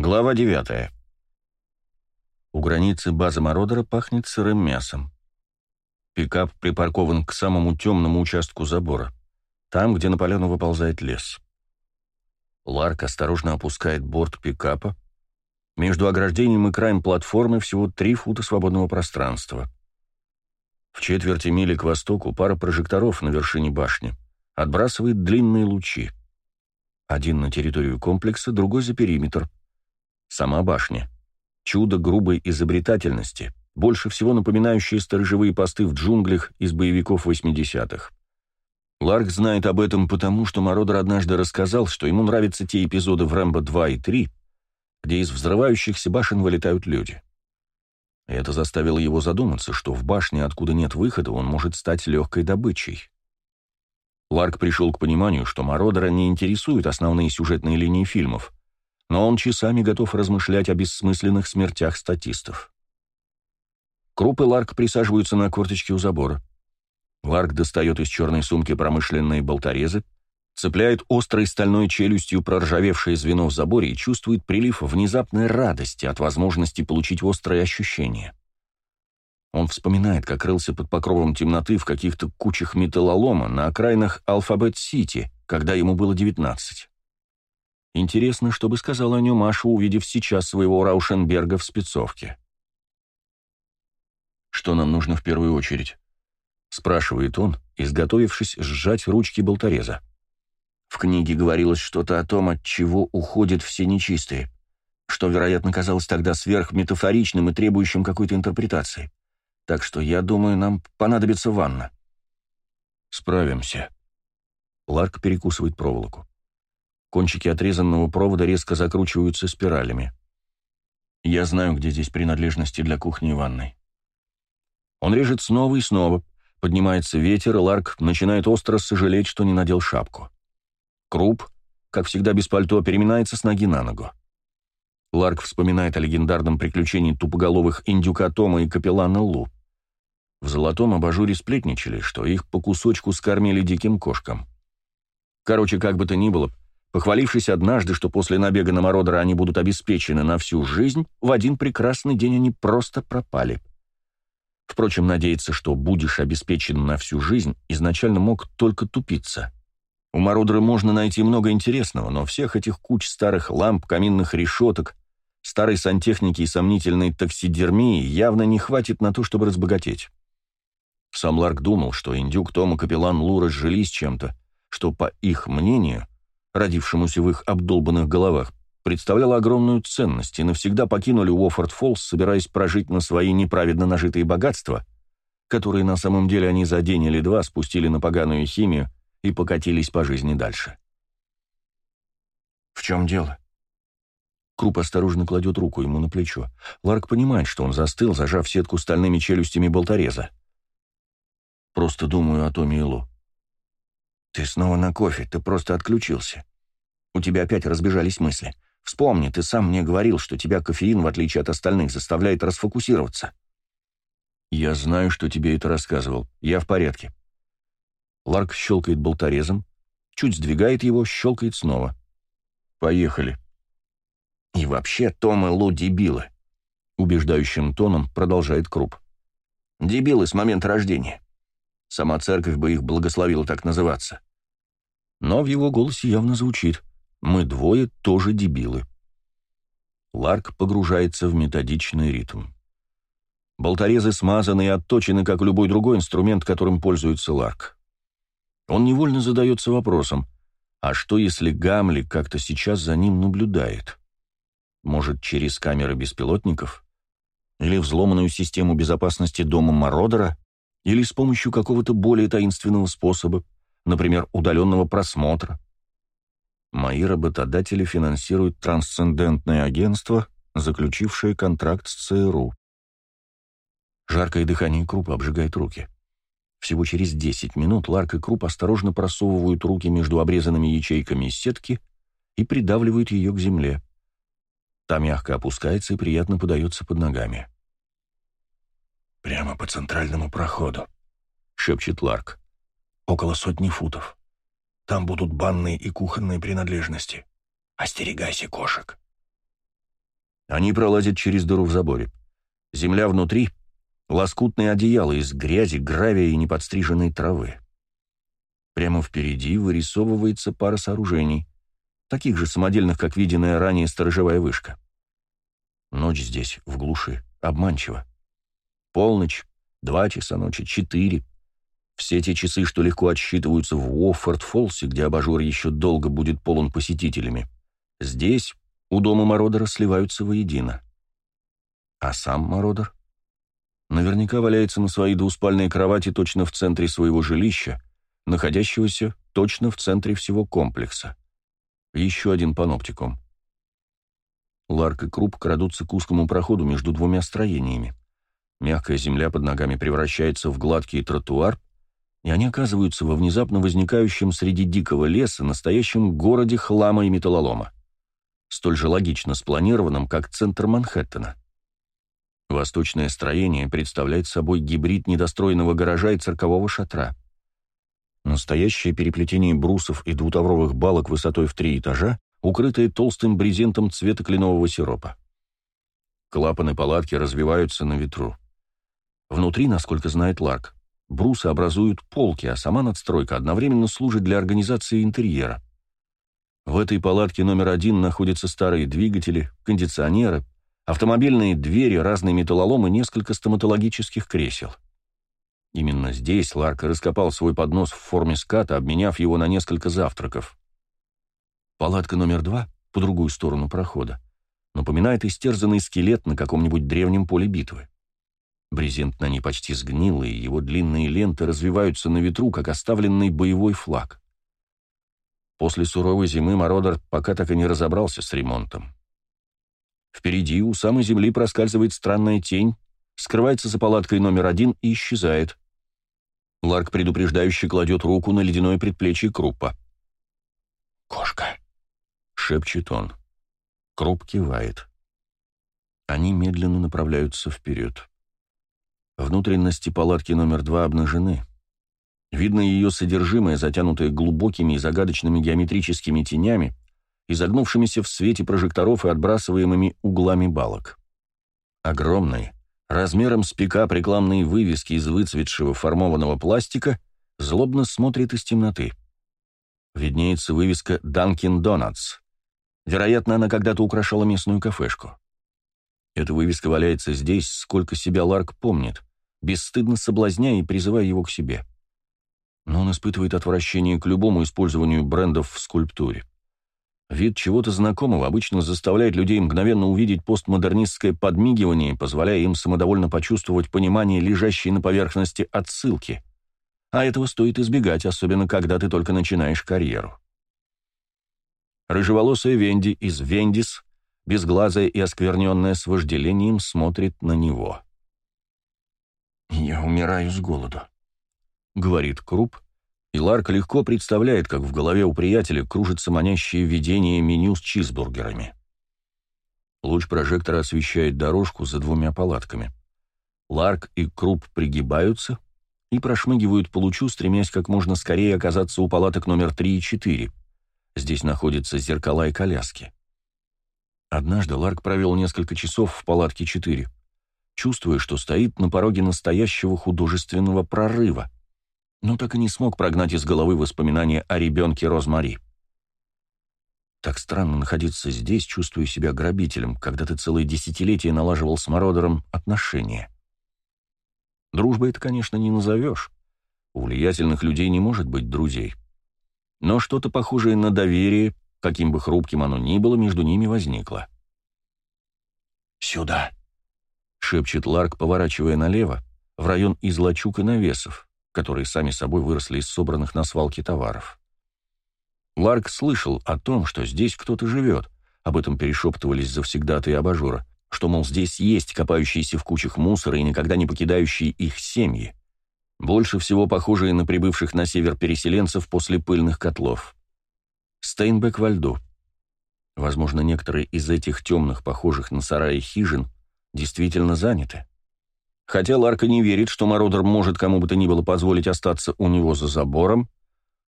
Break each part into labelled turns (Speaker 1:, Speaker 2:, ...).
Speaker 1: Глава 9. У границы базы Мародера пахнет сырым мясом. Пикап припаркован к самому темному участку забора, там, где на поляну выползает лес. Ларк осторожно опускает борт пикапа. Между ограждением и краем платформы всего три фута свободного пространства. В четверти мили к востоку пара прожекторов на вершине башни отбрасывает длинные лучи. Один на территорию комплекса, другой за периметр. Сама башня. Чудо грубой изобретательности, больше всего напоминающее сторожевые посты в джунглях из боевиков 80-х. Ларк знает об этом потому, что Мародер однажды рассказал, что ему нравятся те эпизоды в «Рэмбо 2» и 3, где из взрывающихся башен вылетают люди. Это заставило его задуматься, что в башне, откуда нет выхода, он может стать легкой добычей. Ларк пришел к пониманию, что Мародера не интересуют основные сюжетные линии фильмов, но он часами готов размышлять о бессмысленных смертях статистов. Круп и Ларк присаживаются на корточке у забора. Ларк достает из черной сумки промышленные болторезы, цепляет острой стальной челюстью проржавевшее звено в заборе и чувствует прилив внезапной радости от возможности получить острые ощущения. Он вспоминает, как рылся под покровом темноты в каких-то кучах металлолома на окраинах Алфабет-Сити, когда ему было 19. Интересно, что бы сказала о нем Маша, увидев сейчас своего Раушенберга в спецовке. «Что нам нужно в первую очередь?» — спрашивает он, изготовившись сжать ручки болтореза. В книге говорилось что-то о том, от чего уходят все нечистые, что, вероятно, казалось тогда сверхметафоричным и требующим какой-то интерпретации. Так что, я думаю, нам понадобится ванна. Справимся. Ларк перекусывает проволоку. Кончики отрезанного провода резко закручиваются спиралями. Я знаю, где здесь принадлежности для кухни и ванной. Он режет снова и снова. Поднимается ветер, и Ларк начинает остро сожалеть, что не надел шапку. Круп, как всегда без пальто, переминается с ноги на ногу. Ларк вспоминает о легендарном приключении тупоголовых индюка Тома и капеллана Лу. В золотом абажуре сплетничали, что их по кусочку скормили диким кошкам. Короче, как бы то ни было, похвалившись однажды, что после набега на Мародера они будут обеспечены на всю жизнь, в один прекрасный день они просто пропали. Впрочем, надеяться, что будешь обеспечен на всю жизнь, изначально мог только тупиться. У Мародера можно найти много интересного, но всех этих куч старых ламп, каминных решеток, старой сантехники и сомнительной таксидермии явно не хватит на то, чтобы разбогатеть. Сам Ларк думал, что индюк Том и капеллан Лу разжились чем-то, что, по их мнению, родившемуся в их обдолбанных головах, представляло огромную ценность и навсегда покинули Уоффорд Фоллс, собираясь прожить на свои неправедно нажитые богатства, которые на самом деле они за день или два спустили на поганую химию и покатились по жизни дальше. «В чем дело?» Круп осторожно кладет руку ему на плечо. Ларк понимает, что он застыл, зажав сетку стальными челюстями болтореза. Просто думаю о Томе и Лу. Ты снова на кофе, ты просто отключился. У тебя опять разбежались мысли. Вспомни, ты сам мне говорил, что тебя кофеин, в отличие от остальных, заставляет расфокусироваться. Я знаю, что тебе это рассказывал. Я в порядке. Ларк щелкает болторезом, чуть сдвигает его, щелкает снова. Поехали. И вообще, Том и Лу дебилы. Убеждающим тоном продолжает Круп. Дебилы с момента рождения. Сама церковь бы их благословила так называться. Но в его голосе явно звучит «Мы двое тоже дебилы». Ларк погружается в методичный ритм. Болторезы смазаны и отточены, как любой другой инструмент, которым пользуется Ларк. Он невольно задается вопросом, а что если Гамли как-то сейчас за ним наблюдает? Может, через камеры беспилотников? Или взломанную систему безопасности дома Мародера? или с помощью какого-то более таинственного способа, например, удаленного просмотра. Мои работодатели финансируют трансцендентное агентство, заключившее контракт с ЦРУ. Жаркое дыхание Крупа обжигает руки. Всего через 10 минут Ларк и Круп осторожно просовывают руки между обрезанными ячейками сетки и придавливают ее к земле. Та мягко опускается и приятно подается под ногами.
Speaker 2: «Прямо по центральному проходу», — шепчет Ларк. «Около сотни футов. Там будут банные и кухонные принадлежности. Остерегайся кошек».
Speaker 1: Они пролазят через дыру в заборе. Земля внутри — лоскутные одеяла из грязи, гравия и неподстриженной травы. Прямо впереди вырисовывается пара сооружений, таких же самодельных, как виденная ранее сторожевая вышка. Ночь здесь, в глуши, обманчива. Полночь, два часа ночи, четыре. Все те часы, что легко отсчитываются в Уоффорд-Фолсе, где абажур еще долго будет полон посетителями. Здесь, у дома Мородера, сливаются воедино. А сам Мородер? Наверняка валяется на своей двуспальной кровати точно в центре своего жилища, находящегося точно в центре всего комплекса. Еще один паноптикум. Ларк и Круп крадутся к узкому проходу между двумя строениями. Мягкая земля под ногами превращается в гладкий тротуар, и они оказываются во внезапно возникающем среди дикого леса настоящем городе хлама и металлолома, столь же логично спланированном, как центр Манхэттена. Восточное строение представляет собой гибрид недостроенного гаража и циркового шатра — Настоящее переплетение брусов и двутавровых балок высотой в три этажа, укрытые толстым брезентом цвета кленового сиропа. Клапаны палатки развиваются на ветру. Внутри, насколько знает Ларк, брусы образуют полки, а сама надстройка одновременно служит для организации интерьера. В этой палатке номер один находятся старые двигатели, кондиционеры, автомобильные двери, разные металлоломы и несколько стоматологических кресел. Именно здесь Ларк раскопал свой поднос в форме ската, обменяв его на несколько завтраков. Палатка номер два, по другую сторону прохода, напоминает истерзанный скелет на каком-нибудь древнем поле битвы. Брезент на ней почти сгнил, и его длинные ленты развиваются на ветру, как оставленный боевой флаг. После суровой зимы Мородер пока так и не разобрался с ремонтом. Впереди у самой земли проскальзывает странная тень, скрывается за палаткой номер один и исчезает. Ларк предупреждающе кладет руку на ледяное предплечье Круппа.
Speaker 2: «Кошка!»
Speaker 1: — шепчет он. Круп кивает. Они медленно направляются вперед. Внутренности палатки номер два обнажены. Видно ее содержимое, затянутое глубокими и загадочными геометрическими тенями, изогнувшимися в свете прожекторов и отбрасываемыми углами балок. Огромные, размером с пикап рекламные вывески из выцветшего формованного пластика, злобно смотрит из темноты. Виднеется вывеска «Данкин Донатс». Вероятно, она когда-то украшала местную кафешку. Эта вывеска валяется здесь, сколько себя Ларк помнит, бесстыдно соблазняя и призывая его к себе. Но он испытывает отвращение к любому использованию брендов в скульптуре. Вид чего-то знакомого обычно заставляет людей мгновенно увидеть постмодернистское подмигивание, позволяя им самодовольно почувствовать понимание лежащей на поверхности отсылки. А этого стоит избегать, особенно когда ты только начинаешь карьеру. Рыжеволосая Венди из «Вендис», безглазая и оскверненная с вожделением, смотрит на него.
Speaker 2: «Я умираю с голоду», — говорит Круп, и Ларк легко представляет, как в голове у приятеля кружится манящее видение меню с чизбургерами. Луч прожектора освещает дорожку за двумя палатками. Ларк и Круп пригибаются и прошмыгивают по лучу, стремясь как можно скорее оказаться у палаток номер 3 и 4. Здесь находятся зеркала и коляски. Однажды Ларк провел несколько часов в палатке 4, чувствуя, что стоит на пороге настоящего художественного прорыва — но так и не смог прогнать из головы воспоминания о ребенке Розмари. Так странно находиться здесь, чувствуя себя грабителем, когда ты целые десятилетия налаживал с Мородером отношения. Дружбой это, конечно, не назовешь. У влиятельных людей не может быть друзей. Но что-то похожее на доверие, каким бы хрупким оно ни было, между ними возникло. «Сюда!»
Speaker 1: — шепчет Ларк, поворачивая налево, в район излачук и навесов которые сами собой выросли из собранных на свалке товаров. Ларк слышал о том, что здесь кто-то живет, об этом перешептывались завсегдаты и абажура, что, мол, здесь есть копающиеся в кучах мусора и никогда не покидающие их семьи, больше всего похожие на прибывших на север переселенцев после пыльных котлов. Стейнбек во льду. Возможно, некоторые из этих темных, похожих на сараи хижин, действительно заняты. Хотя Ларка не верит, что Мародер может кому бы то ни было позволить остаться у него за забором,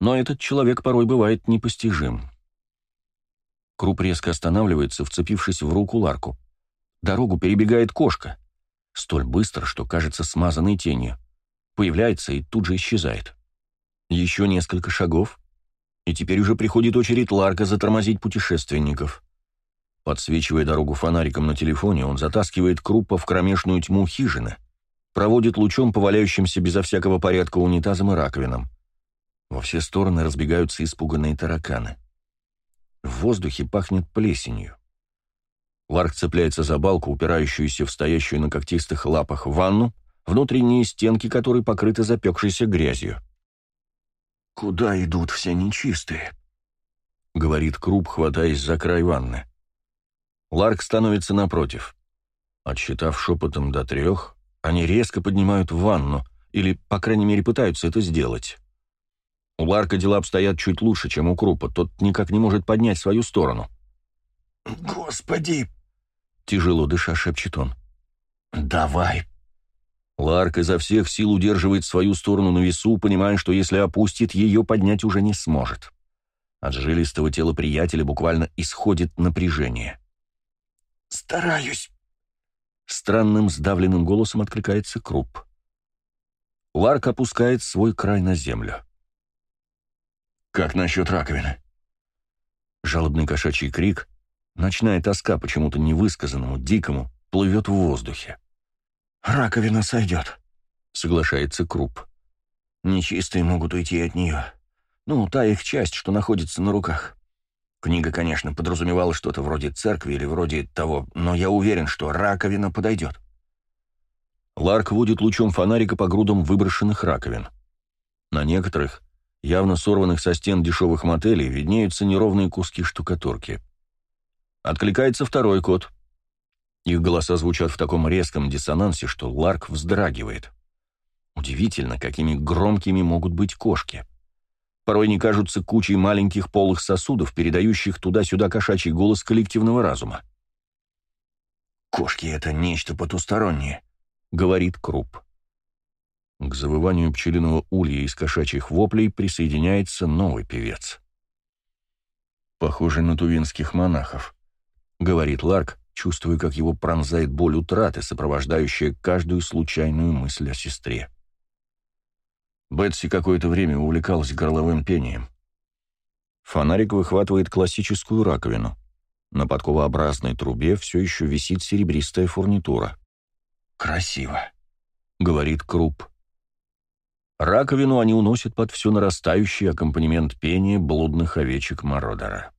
Speaker 1: но этот человек порой бывает непостижим. Круп резко останавливается, вцепившись в руку Ларку.
Speaker 2: дорогу перебегает кошка. Столь быстро, что кажется смазанной тенью. Появляется и тут же исчезает. Еще несколько шагов, и теперь уже приходит очередь Ларка затормозить путешественников. Подсвечивая дорогу фонариком на телефоне, он затаскивает Круппа в кромешную тьму хижины, проводит лучом по валяющимся безо всякого порядка унитазам и раковинам. Во все стороны разбегаются испуганные тараканы. В воздухе пахнет плесенью. Ларк цепляется за балку, упирающуюся в стоящую на когтистых лапах ванну, внутренние стенки которой покрыты запекшейся грязью.
Speaker 1: «Куда идут все нечистые?»
Speaker 2: — говорит Круп, хватаясь за край ванны. Ларк становится напротив. Отсчитав шепотом до трех, они резко поднимают ванну, или, по крайней мере, пытаются это сделать. У Ларка дела обстоят чуть лучше, чем у Крупа, тот никак не может поднять свою сторону.
Speaker 1: «Господи!»
Speaker 2: Тяжело дыша, шепчет он.
Speaker 1: «Давай!»
Speaker 2: Ларк изо всех сил удерживает свою сторону на весу, понимая, что если опустит, ее поднять уже не сможет. От жилистого тела приятеля буквально исходит напряжение.
Speaker 1: «Стараюсь!»
Speaker 2: Странным сдавленным голосом откликается Круп. Ларк опускает свой край на землю.
Speaker 1: «Как насчет раковины?»
Speaker 2: Жалобный кошачий крик, ночная тоска почему-то невысказанному, дикому, плывет в воздухе.
Speaker 1: «Раковина сойдет», —
Speaker 2: соглашается Круп.
Speaker 1: «Нечистые могут уйти от нее. Ну, та их часть, что находится на руках. Книга, конечно, подразумевала что-то вроде церкви или вроде того, но я уверен, что раковина подойдет».
Speaker 2: Ларк водит лучом фонарика по грудам выброшенных раковин. На некоторых, явно сорванных со стен дешевых мотелей, виднеются неровные куски штукатурки. Откликается второй кот — их голоса звучат в таком резком диссонансе, что Ларк вздрагивает. Удивительно, какими громкими могут быть кошки. Порой они кажутся кучей маленьких полых сосудов, передающих туда-сюда кошачий голос коллективного разума.
Speaker 1: «Кошки — это нечто потустороннее», — говорит Круп.
Speaker 2: К завыванию пчелиного улья из кошачьих воплей присоединяется новый певец. «Похоже на тувинских монахов», — говорит Ларк, чувствуя, как его пронзает боль утраты, сопровождающая каждую случайную мысль о сестре. Бетси какое-то время увлекалась горловым пением. Фонарик выхватывает классическую раковину. На подковообразной трубе все еще висит серебристая фурнитура.
Speaker 1: «Красиво», —
Speaker 2: говорит Круп. Раковину они уносят под все нарастающий аккомпанемент пения блудных овечек Мородера.